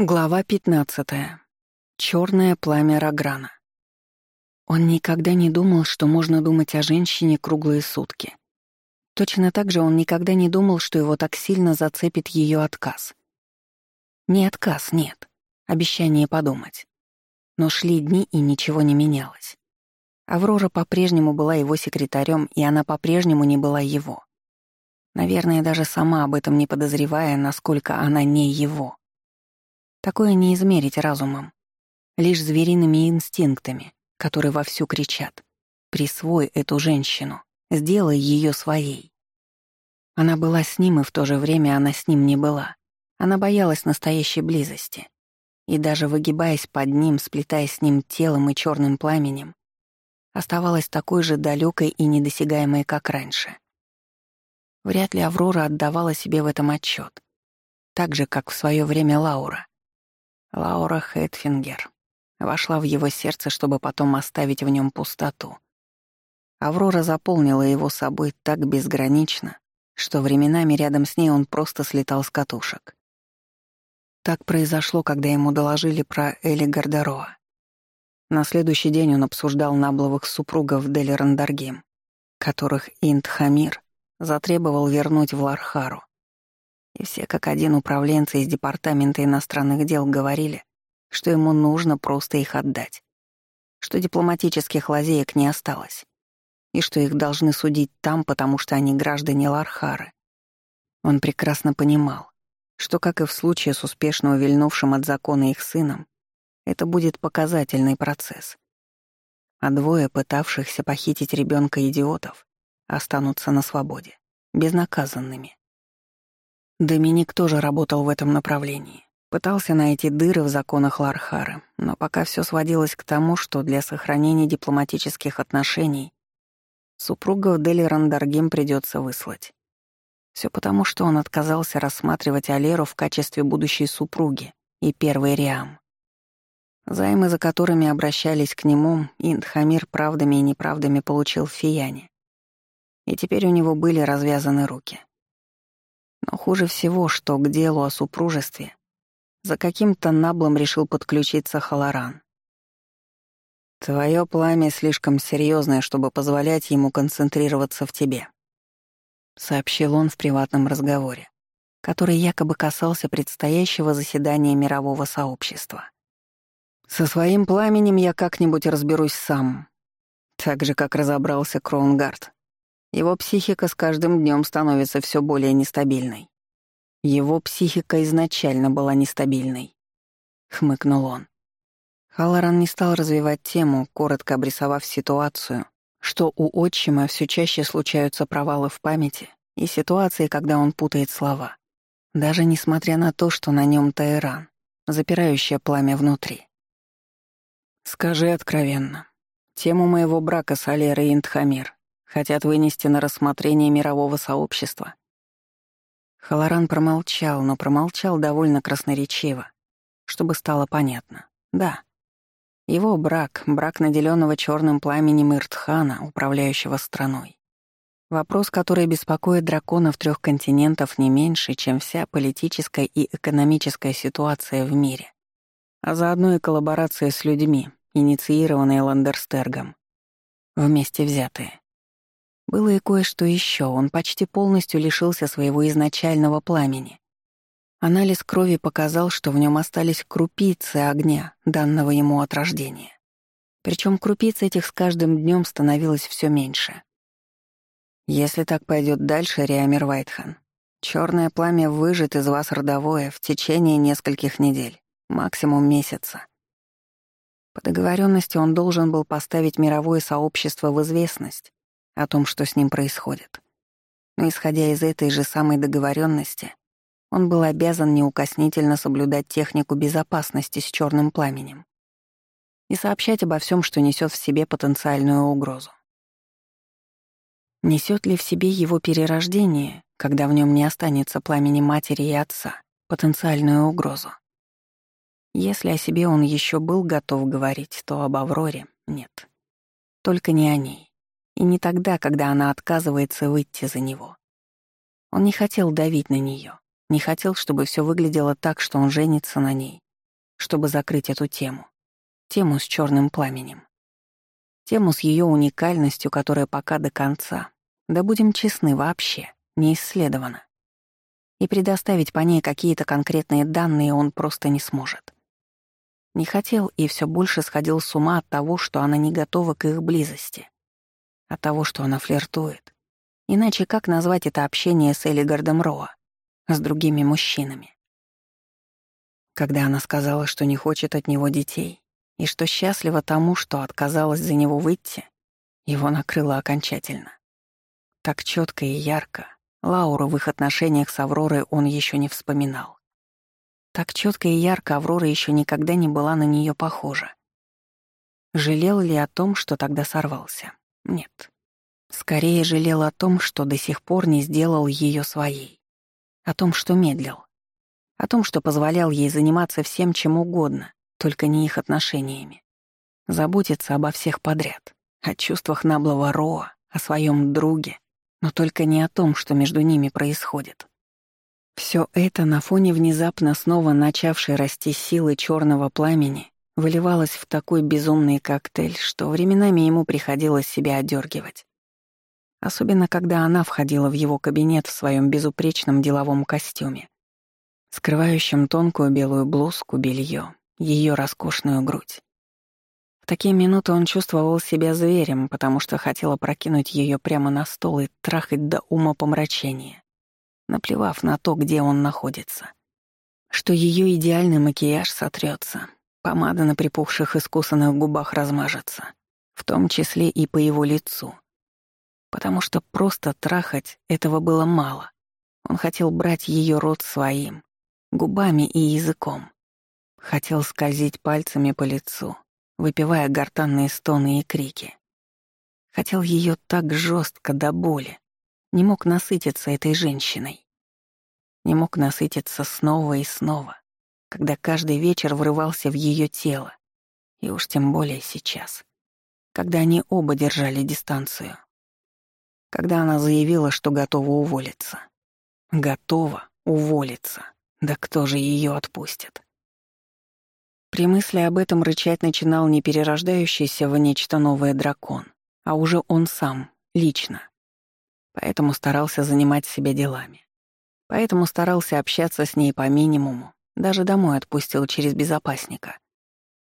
Глава 15. Чёрное пламя Рограна. Он никогда не думал, что можно думать о женщине круглые сутки. Точно так же он никогда не думал, что его так сильно зацепит её отказ. Не отказ, нет. Обещание подумать. Но шли дни, и ничего не менялось. Аврора по-прежнему была его секретарем, и она по-прежнему не была его. Наверное, даже сама об этом не подозревая, насколько она не его. Такое не измерить разумом, лишь звериными инстинктами, которые вовсю кричат. «Присвой эту женщину, сделай ее своей». Она была с ним, и в то же время она с ним не была. Она боялась настоящей близости. И даже выгибаясь под ним, сплетаясь с ним телом и черным пламенем, оставалась такой же далекой и недосягаемой, как раньше. Вряд ли Аврора отдавала себе в этом отчет, так же, как в свое время Лаура. Лаура Хэтфингер вошла в его сердце, чтобы потом оставить в нем пустоту. Аврора заполнила его собой так безгранично, что временами рядом с ней он просто слетал с катушек. Так произошло, когда ему доложили про Эли Гардароа. На следующий день он обсуждал набловых супругов Дели Рандаргем, которых Инд Хамир затребовал вернуть в Лархару. И все как один управленцы из Департамента иностранных дел говорили, что ему нужно просто их отдать, что дипломатических лазеек не осталось, и что их должны судить там, потому что они граждане Лархары. Он прекрасно понимал, что, как и в случае с успешно увильнувшим от закона их сыном, это будет показательный процесс. А двое пытавшихся похитить ребенка идиотов останутся на свободе, безнаказанными. Доминик тоже работал в этом направлении. Пытался найти дыры в законах Лархары, но пока все сводилось к тому, что для сохранения дипломатических отношений супругов Дели Рандаргем придется выслать. Все потому, что он отказался рассматривать Алеру в качестве будущей супруги и первой Риам. Займы, за которыми обращались к нему, Индхамир правдами и неправдами получил в Фияне. И теперь у него были развязаны руки. Но хуже всего, что к делу о супружестве за каким-то наблом решил подключиться Халаран. «Твое пламя слишком серьезное, чтобы позволять ему концентрироваться в тебе», — сообщил он в приватном разговоре, который якобы касался предстоящего заседания мирового сообщества. «Со своим пламенем я как-нибудь разберусь сам, так же, как разобрался Кроунгард. Его психика с каждым днем становится все более нестабильной. Его психика изначально была нестабильной. Хмыкнул он. Халлоран не стал развивать тему, коротко обрисовав ситуацию, что у отчима все чаще случаются провалы в памяти и ситуации, когда он путает слова, даже несмотря на то, что на нем Таиран, запирающее пламя внутри. «Скажи откровенно, тему моего брака с Алерой Интхамир хотят вынести на рассмотрение мирового сообщества. Халаран промолчал, но промолчал довольно красноречиво, чтобы стало понятно. Да, его брак, брак наделенного черным пламенем Иртхана, управляющего страной. Вопрос, который беспокоит драконов трех континентов не меньше, чем вся политическая и экономическая ситуация в мире. А заодно и коллаборация с людьми, инициированная Ландерстергом. Вместе взятые. Было и кое-что еще. Он почти полностью лишился своего изначального пламени. Анализ крови показал, что в нем остались крупицы огня, данного ему от рождения. Причем крупиц этих с каждым днем становилось все меньше. Если так пойдет дальше, Риамир Вайтхан, черное пламя выжит из вас родовое в течение нескольких недель, максимум месяца. По договоренности он должен был поставить мировое сообщество в известность о том, что с ним происходит. Но исходя из этой же самой договоренности, он был обязан неукоснительно соблюдать технику безопасности с черным пламенем и сообщать обо всем, что несет в себе потенциальную угрозу. Несет ли в себе его перерождение, когда в нем не останется пламени матери и отца, потенциальную угрозу? Если о себе он еще был готов говорить, то об Авроре — нет. Только не о ней. И не тогда, когда она отказывается выйти за него. Он не хотел давить на нее, не хотел, чтобы все выглядело так, что он женится на ней, чтобы закрыть эту тему. Тему с черным пламенем. Тему с ее уникальностью, которая пока до конца, да будем честны, вообще не исследована. И предоставить по ней какие-то конкретные данные он просто не сможет. Не хотел и все больше сходил с ума от того, что она не готова к их близости. От того, что она флиртует. Иначе как назвать это общение с Элигардом Роа? С другими мужчинами? Когда она сказала, что не хочет от него детей, и что счастлива тому, что отказалась за него выйти, его накрыло окончательно. Так четко и ярко Лауру в их отношениях с Авророй он еще не вспоминал. Так четко и ярко Аврора еще никогда не была на нее похожа. Жалел ли о том, что тогда сорвался? Нет. Скорее жалел о том, что до сих пор не сделал ее своей. О том, что медлил. О том, что позволял ей заниматься всем чем угодно, только не их отношениями. Заботиться обо всех подряд. О чувствах наблого Роа, о своем друге, но только не о том, что между ними происходит. Все это на фоне внезапно снова начавшей расти силы черного пламени выливалось в такой безумный коктейль, что временами ему приходилось себя одергивать. Особенно, когда она входила в его кабинет в своем безупречном деловом костюме, скрывающем тонкую белую блузку, белье, ее роскошную грудь. В такие минуты он чувствовал себя зверем, потому что хотел опрокинуть ее прямо на стол и трахать до ума помрачения наплевав на то, где он находится. Что ее идеальный макияж сотрется, помада на припухших искусанных губах размажется, в том числе и по его лицу. Потому что просто трахать этого было мало. Он хотел брать ее рот своим, губами и языком. Хотел скользить пальцами по лицу, выпивая гортанные стоны и крики. Хотел ее так жестко до боли, не мог насытиться этой женщиной. Не мог насытиться снова и снова, когда каждый вечер врывался в ее тело, и уж тем более сейчас, когда они оба держали дистанцию. Когда она заявила, что готова уволиться. Готова уволиться. Да кто же ее отпустит? При мысли об этом рычать начинал не перерождающийся в нечто новое дракон, а уже он сам, лично поэтому старался занимать себя делами. Поэтому старался общаться с ней по минимуму, даже домой отпустил через безопасника.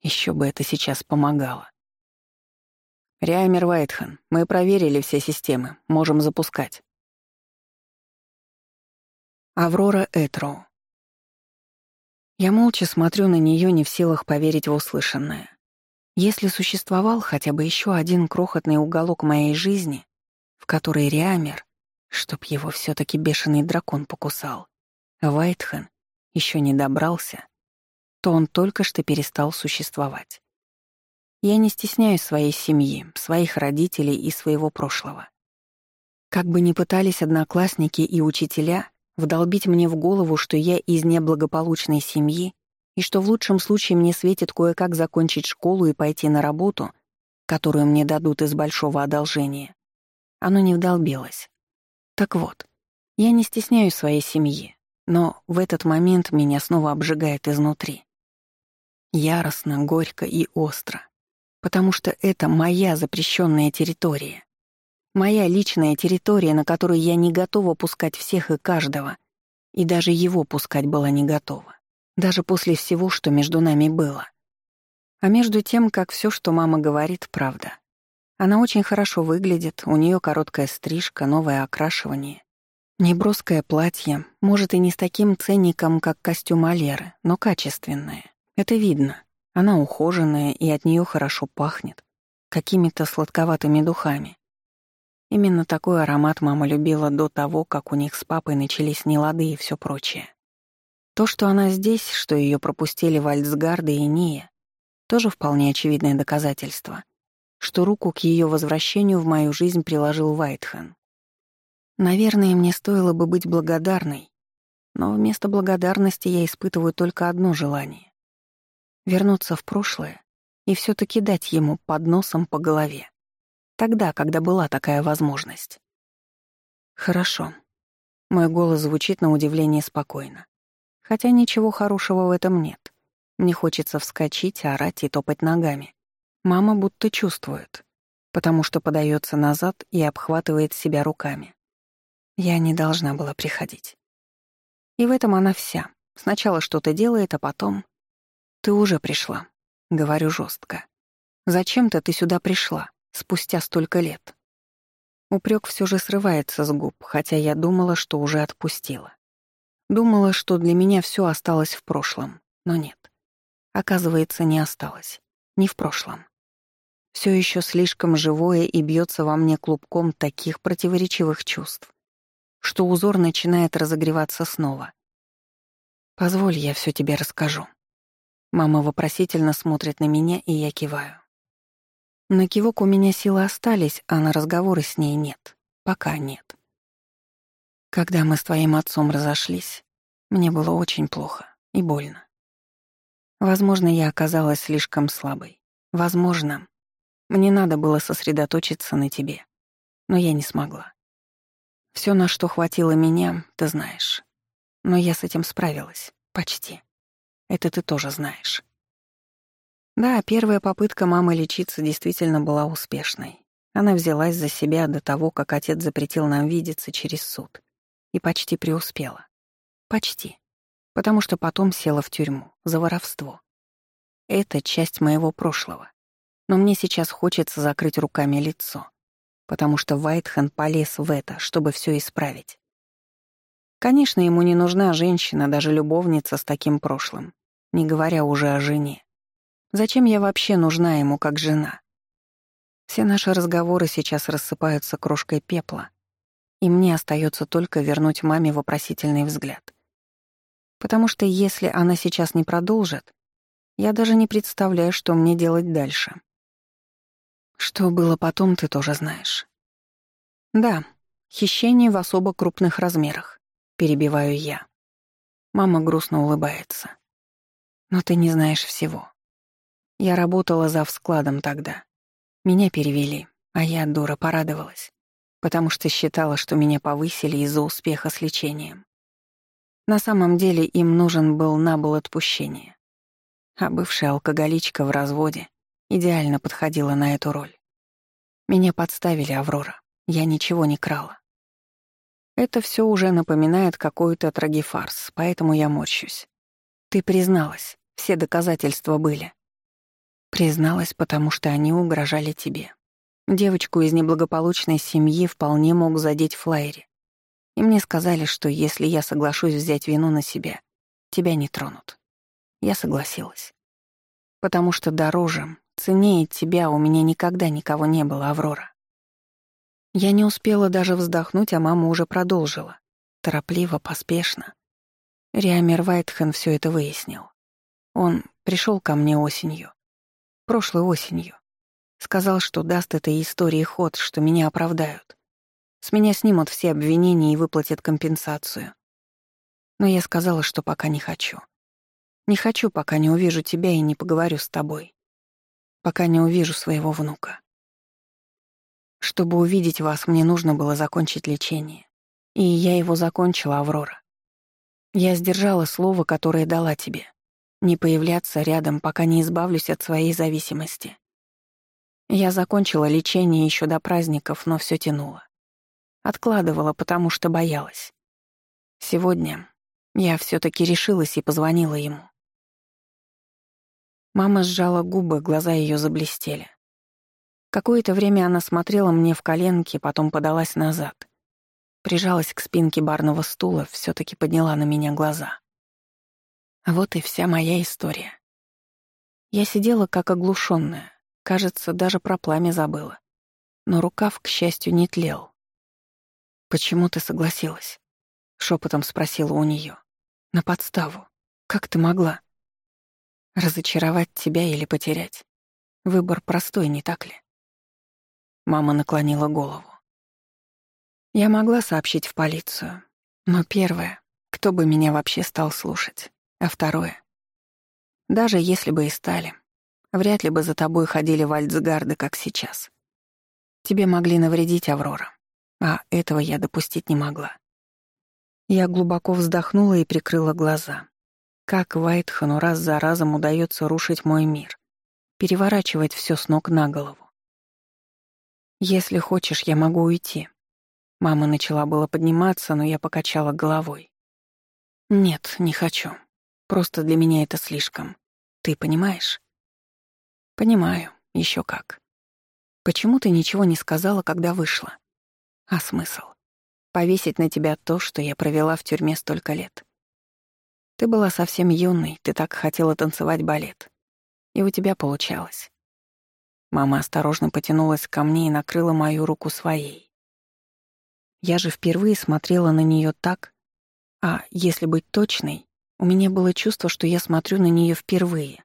Еще бы это сейчас помогало. «Риаймер Вайтхан, мы проверили все системы, можем запускать». Аврора Этроу. Я молча смотрю на нее, не в силах поверить в услышанное. Если существовал хотя бы еще один крохотный уголок моей жизни, в которой Риамер, чтоб его все таки бешеный дракон покусал, Вайтхен еще не добрался, то он только что перестал существовать. Я не стесняюсь своей семьи, своих родителей и своего прошлого. Как бы ни пытались одноклассники и учителя вдолбить мне в голову, что я из неблагополучной семьи и что в лучшем случае мне светит кое-как закончить школу и пойти на работу, которую мне дадут из большого одолжения, оно не вдолбилось. Так вот, я не стесняюсь своей семьи, но в этот момент меня снова обжигает изнутри. Яростно, горько и остро. Потому что это моя запрещенная территория. Моя личная территория, на которую я не готова пускать всех и каждого. И даже его пускать была не готова. Даже после всего, что между нами было. А между тем, как все, что мама говорит, правда. Она очень хорошо выглядит, у нее короткая стрижка, новое окрашивание. Неброское платье, может и не с таким ценником, как костюм Алеры, но качественное. Это видно. Она ухоженная, и от нее хорошо пахнет. Какими-то сладковатыми духами. Именно такой аромат мама любила до того, как у них с папой начались нелады и все прочее. То, что она здесь, что ее пропустили в Альцгарде и Ния, тоже вполне очевидное доказательство — что руку к ее возвращению в мою жизнь приложил Вайтхен. Наверное, мне стоило бы быть благодарной, но вместо благодарности я испытываю только одно желание — вернуться в прошлое и все таки дать ему под носом по голове. Тогда, когда была такая возможность. Хорошо. Мой голос звучит на удивление спокойно. Хотя ничего хорошего в этом нет. Мне хочется вскочить, орать и топать ногами. Мама будто чувствует, потому что подается назад и обхватывает себя руками. Я не должна была приходить. И в этом она вся. Сначала что-то делает, а потом... «Ты уже пришла», — говорю жестко. «Зачем-то ты сюда пришла, спустя столько лет». Упрек все же срывается с губ, хотя я думала, что уже отпустила. Думала, что для меня все осталось в прошлом, но нет. Оказывается, не осталось. Не в прошлом. Все еще слишком живое и бьется во мне клубком таких противоречивых чувств, что узор начинает разогреваться снова. «Позволь, я все тебе расскажу». Мама вопросительно смотрит на меня, и я киваю. На кивок у меня силы остались, а на разговоры с ней нет. Пока нет. Когда мы с твоим отцом разошлись, мне было очень плохо и больно. Возможно, я оказалась слишком слабой. Возможно, мне надо было сосредоточиться на тебе. Но я не смогла. Все, на что хватило меня, ты знаешь. Но я с этим справилась. Почти. Это ты тоже знаешь. Да, первая попытка мамы лечиться действительно была успешной. Она взялась за себя до того, как отец запретил нам видеться через суд. И почти преуспела. Почти. Потому что потом села в тюрьму за воровство. Это часть моего прошлого. Но мне сейчас хочется закрыть руками лицо, потому что Вайтхен полез в это, чтобы все исправить. Конечно, ему не нужна женщина, даже любовница с таким прошлым, не говоря уже о жене. Зачем я вообще нужна ему как жена? Все наши разговоры сейчас рассыпаются крошкой пепла, и мне остается только вернуть маме вопросительный взгляд. Потому что если она сейчас не продолжит, я даже не представляю, что мне делать дальше. Что было потом, ты тоже знаешь. Да, хищение в особо крупных размерах. Перебиваю я. Мама грустно улыбается. Но ты не знаешь всего. Я работала за вскладом тогда. Меня перевели, а я, дура, порадовалась, потому что считала, что меня повысили из-за успеха с лечением. На самом деле им нужен был набыл отпущения. А бывшая алкоголичка в разводе идеально подходила на эту роль. Меня подставили, Аврора. Я ничего не крала. Это все уже напоминает какой-то трагифарс, поэтому я морщусь. Ты призналась, все доказательства были. Призналась, потому что они угрожали тебе. Девочку из неблагополучной семьи вполне мог задеть Флайри. И мне сказали, что если я соглашусь взять вину на себя, тебя не тронут. Я согласилась. Потому что дороже, ценнее тебя у меня никогда никого не было, Аврора. Я не успела даже вздохнуть, а мама уже продолжила. Торопливо, поспешно. Риамер Вайтхен все это выяснил. Он пришел ко мне осенью. Прошлой осенью. Сказал, что даст этой истории ход, что меня оправдают. С меня снимут все обвинения и выплатят компенсацию. Но я сказала, что пока не хочу. Не хочу, пока не увижу тебя и не поговорю с тобой. Пока не увижу своего внука. Чтобы увидеть вас, мне нужно было закончить лечение. И я его закончила, Аврора. Я сдержала слово, которое дала тебе. Не появляться рядом, пока не избавлюсь от своей зависимости. Я закончила лечение еще до праздников, но все тянуло. Откладывала, потому что боялась. Сегодня я все таки решилась и позвонила ему. Мама сжала губы, глаза ее заблестели. Какое-то время она смотрела мне в коленки, потом подалась назад. Прижалась к спинке барного стула, все таки подняла на меня глаза. Вот и вся моя история. Я сидела как оглушенная, кажется, даже про пламя забыла. Но рукав, к счастью, не тлел. «Почему ты согласилась?» — шепотом спросила у нее. «На подставу. Как ты могла?» «Разочаровать тебя или потерять? Выбор простой, не так ли?» Мама наклонила голову. Я могла сообщить в полицию, но первое, кто бы меня вообще стал слушать, а второе, даже если бы и стали, вряд ли бы за тобой ходили вальцгарды, как сейчас. Тебе могли навредить, Аврора, а этого я допустить не могла. Я глубоко вздохнула и прикрыла глаза. Как Вайтхану раз за разом удается рушить мой мир, переворачивать все с ног на голову. «Если хочешь, я могу уйти». Мама начала было подниматься, но я покачала головой. «Нет, не хочу. Просто для меня это слишком. Ты понимаешь?» «Понимаю, еще как. Почему ты ничего не сказала, когда вышла? А смысл? Повесить на тебя то, что я провела в тюрьме столько лет. Ты была совсем юной, ты так хотела танцевать балет. И у тебя получалось. Мама осторожно потянулась ко мне и накрыла мою руку своей. Я же впервые смотрела на нее так, а, если быть точной, у меня было чувство, что я смотрю на нее впервые.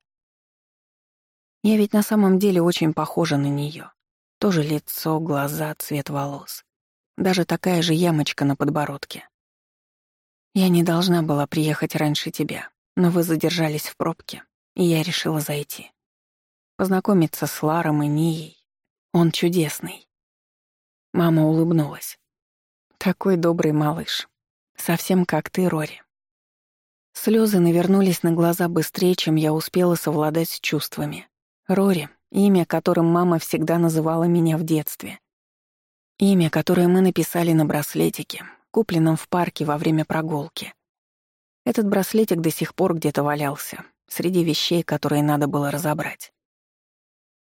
Я ведь на самом деле очень похожа на нее. Тоже лицо, глаза, цвет волос. Даже такая же ямочка на подбородке. Я не должна была приехать раньше тебя, но вы задержались в пробке, и я решила зайти. Познакомиться с Ларом и Нией. Он чудесный. Мама улыбнулась. Такой добрый малыш. Совсем как ты, Рори. Слезы навернулись на глаза быстрее, чем я успела совладать с чувствами. Рори — имя, которым мама всегда называла меня в детстве. Имя, которое мы написали на браслетике, купленном в парке во время прогулки. Этот браслетик до сих пор где-то валялся, среди вещей, которые надо было разобрать.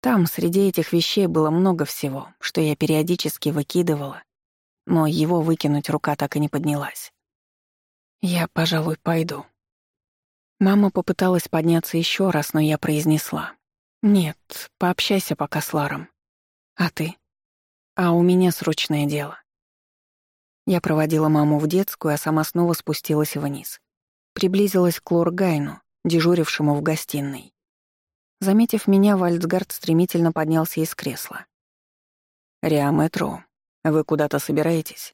Там, среди этих вещей, было много всего, что я периодически выкидывала, но его выкинуть рука так и не поднялась. «Я, пожалуй, пойду». Мама попыталась подняться еще раз, но я произнесла. «Нет, пообщайся пока с Ларом. А ты?» «А у меня срочное дело». Я проводила маму в детскую, а сама снова спустилась вниз. Приблизилась к Лоргайну, дежурившему в гостиной. Заметив меня, Вальцгард стремительно поднялся из кресла. «Риаметро, вы куда-то собираетесь?»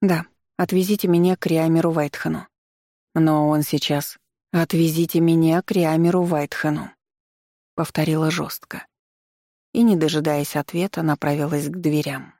«Да, отвезите меня к Риамеру Вайтхену». «Но он сейчас...» «Отвезите меня к Риамеру Вайтхену», — повторила жестко. И, не дожидаясь ответа, направилась к дверям.